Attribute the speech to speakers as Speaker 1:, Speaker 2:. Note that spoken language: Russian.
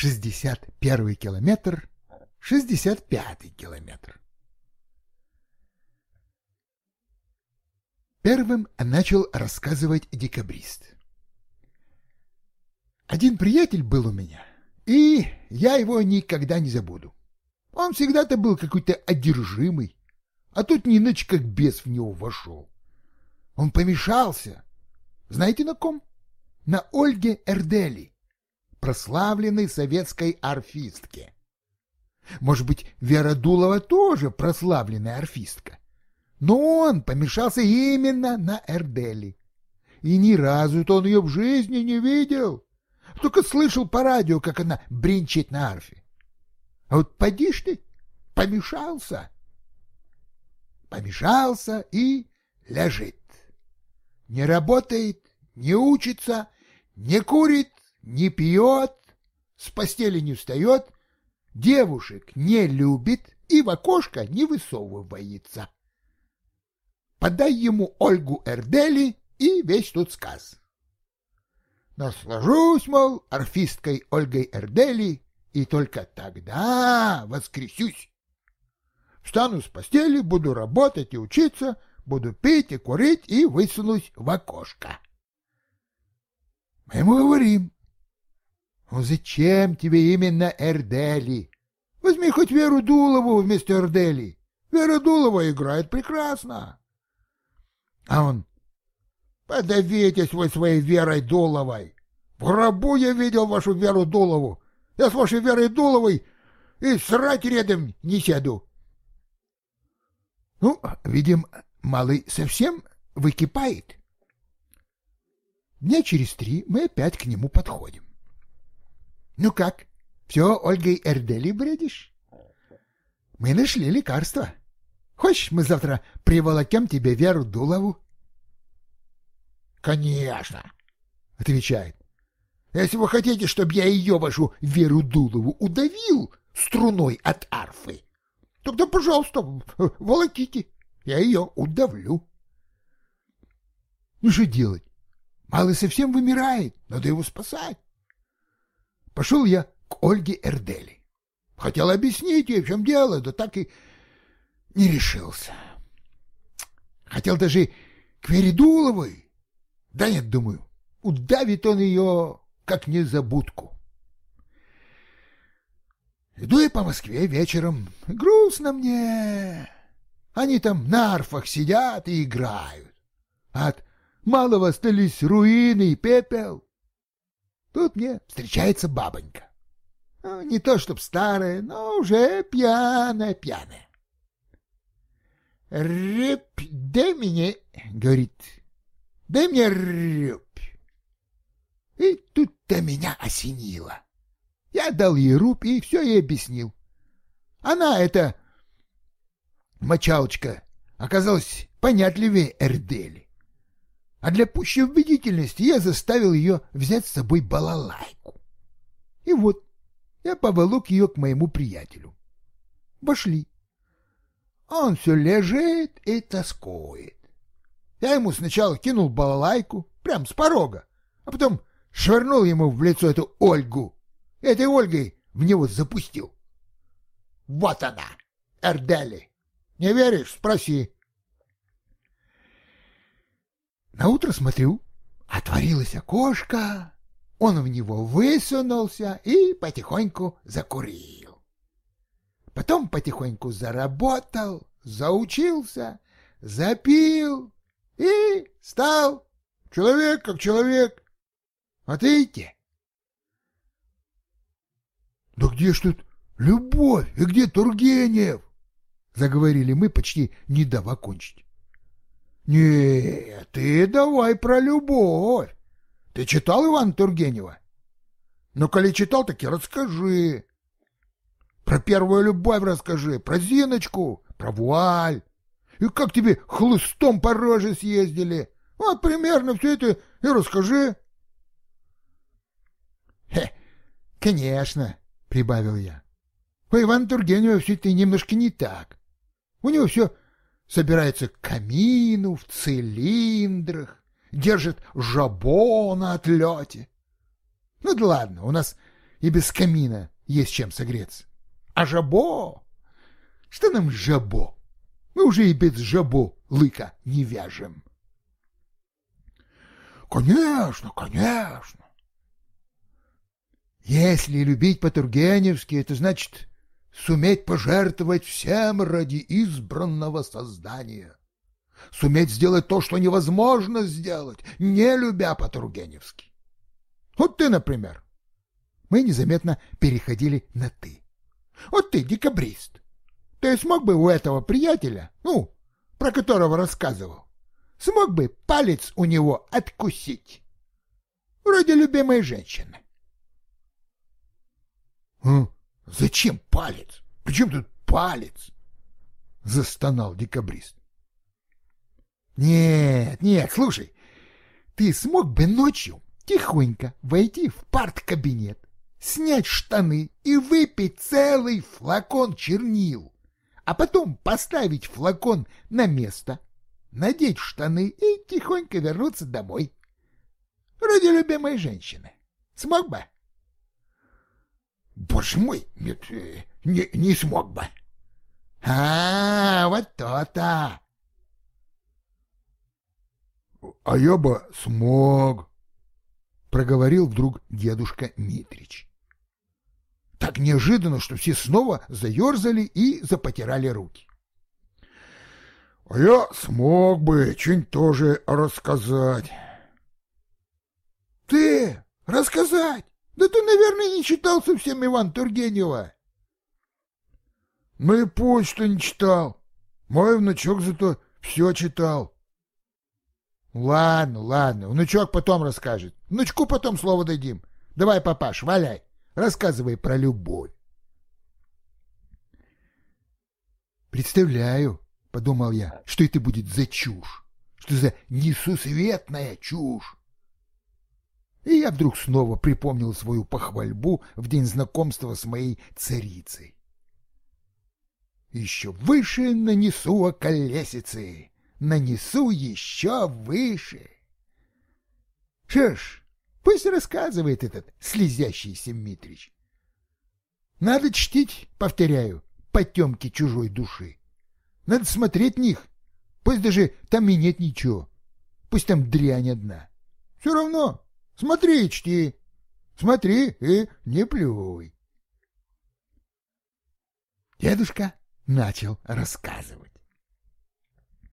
Speaker 1: 61 километр, 65 километр. Первым начал рассказывать декабрист. Один приятель был у меня, и я его никогда не забуду. Он всегда-то был какой-то одержимый, а тут не иначе как бес в него вошел. Он помешался. Знаете на ком? На Ольге Эрдели, прославленной советской арфистке. Может быть, Вера Дулова тоже прославленная арфистка. Но он помешался именно на Эрдели. И ни разу он ее в жизни не видел. Только слышал по радио, как она бренчит на арфе. А вот поди ж ты, помешался. Помешался и лежит. Не работает, не учится, не курит, не пьет, с постели не встает, девушек не любит и в окошко не высовывается. Подай ему Ольгу Эрдели и весь тут сказ. Наслажусь, мол, орфисткой Ольгой Эрдели, и только тогда воскресюсь. Встану с постели, буду работать и учиться, буду пить и курить и высунусь в окошко. Мы ему говорим, зачем тебе именно Эрдели? Возьми хоть Веру Дулову вместо Эрдели. Вера Дулова играет прекрасно. А он, подавитесь вы своей Верой Дуловой. В гробу я видел вашу Веру Дулову. Я с вашей Верой Дуловой и срать рядом не сяду. Ну, видим, малый совсем выкипает. Дня через три мы опять к нему подходим. Ну как, все Ольгой Эрдели бредишь? Мы нашли лекарство. Хочешь, мы завтра приволокем тебе Веру Дулову? Конечно, отвечает. Если вы хотите, чтобы я ее, вашу Веру Дулову, удавил струной от арфы, тогда, пожалуйста, волоките, я ее удавлю. Ну что делать? Малый совсем вымирает, надо его спасать. Пошел я к Ольге Эрдели. Хотел объяснить ей, в чем дело, да так и не решился. Хотел даже к Вере Дуловой. Да нет, думаю, удавит он ее как незабудку. Иду я по Москве вечером, грустно мне. Они там на арфах сидят и играют. От малого остались руины и пепел. Тут мне встречается бабонька. Ну, не то чтоб старая, но уже пьяная-пьяная. «Рыб, дай мне, — говорит, — дай мне рыб. И тут-то меня осенило. Я дал ей руб и все ей объяснил. Она, эта мочалочка, оказалась понятливее Эрдели. А для пущей убедительности я заставил ее взять с собой балалайку. И вот я поволок ее к моему приятелю. Вошли. Он все лежит и тоскует. Я ему сначала кинул балалайку, прям с порога, а потом швырнул ему в лицо эту Ольгу. Этой Ольгой в него запустил. Вот она, Эрдели. Не веришь? Спроси. На утро смотрю, отворилось окошко, он в него высунулся и потихоньку закурил. Потом потихоньку заработал, заучился, запил и стал человек как человек. Вот видите? Да где ж тут любовь и где Тургенев? Заговорили мы, почти не дав окончить. Нет, ты давай про любовь. Ты читал Ивана Тургенева? Ну, коли читал, так и расскажи. Про первую любовь расскажи, про Зиночку, про вуаль. И как тебе хлыстом по роже съездили. Вот примерно все это и расскажи. Хе, конечно, прибавил я. У Ивана Тургенева все это немножко не так. У него все собирается к камину в цилиндрах, держит жабо на отлете. Ну да ладно, у нас и без камина есть чем согреться. А жабо? Что нам жабо? Мы уже и без жабо лыка не вяжем. Конечно, конечно. Если любить по-тургеневски, это значит суметь пожертвовать всем ради избранного создания. Суметь сделать то, что невозможно сделать, не любя по-тургеневски. Вот ты, например. Мы незаметно переходили на «ты». Вот ты, декабрист. Ты смог бы у этого приятеля, ну, про которого рассказывал, смог бы палец у него откусить? Вроде любимой женщины. «А, зачем палец? Почему тут палец? Застонал декабрист. Нет, нет, слушай, ты смог бы ночью тихонько войти в парт-кабинет, снять штаны и выпить целый флакон чернил, а потом поставить флакон на место, надеть штаны и тихонько вернуться домой. Вроде любимой женщины. Смог бы? Боже мой, нет, э, не, не смог бы. А, вот то-то. А я бы смог, проговорил вдруг дедушка Митрич. Так неожиданно, что все снова заерзали и запотирали руки. А я смог бы что-нибудь тоже рассказать. Ты рассказать? Да ты, наверное, не читал совсем Иван Тургенева. Ну и что не читал. Мой внучок зато все читал. Ладно, ладно, внучок потом расскажет. Внучку потом слово дадим. Давай, папаш, валяй, рассказывай про любовь. Представляю, — подумал я, — что это будет за чушь, что за несусветная чушь. И я вдруг снова припомнил свою похвальбу в день знакомства с моей царицей. Еще выше нанесу околесицы, нанесу еще выше. Что ж, пусть рассказывает этот слезящийся Митрич. Надо чтить, повторяю, потемки чужой души. Надо смотреть них, пусть даже там и нет ничего, пусть там дрянь одна. Все равно Смотри, чти, смотри и не плюй. Дедушка начал рассказывать.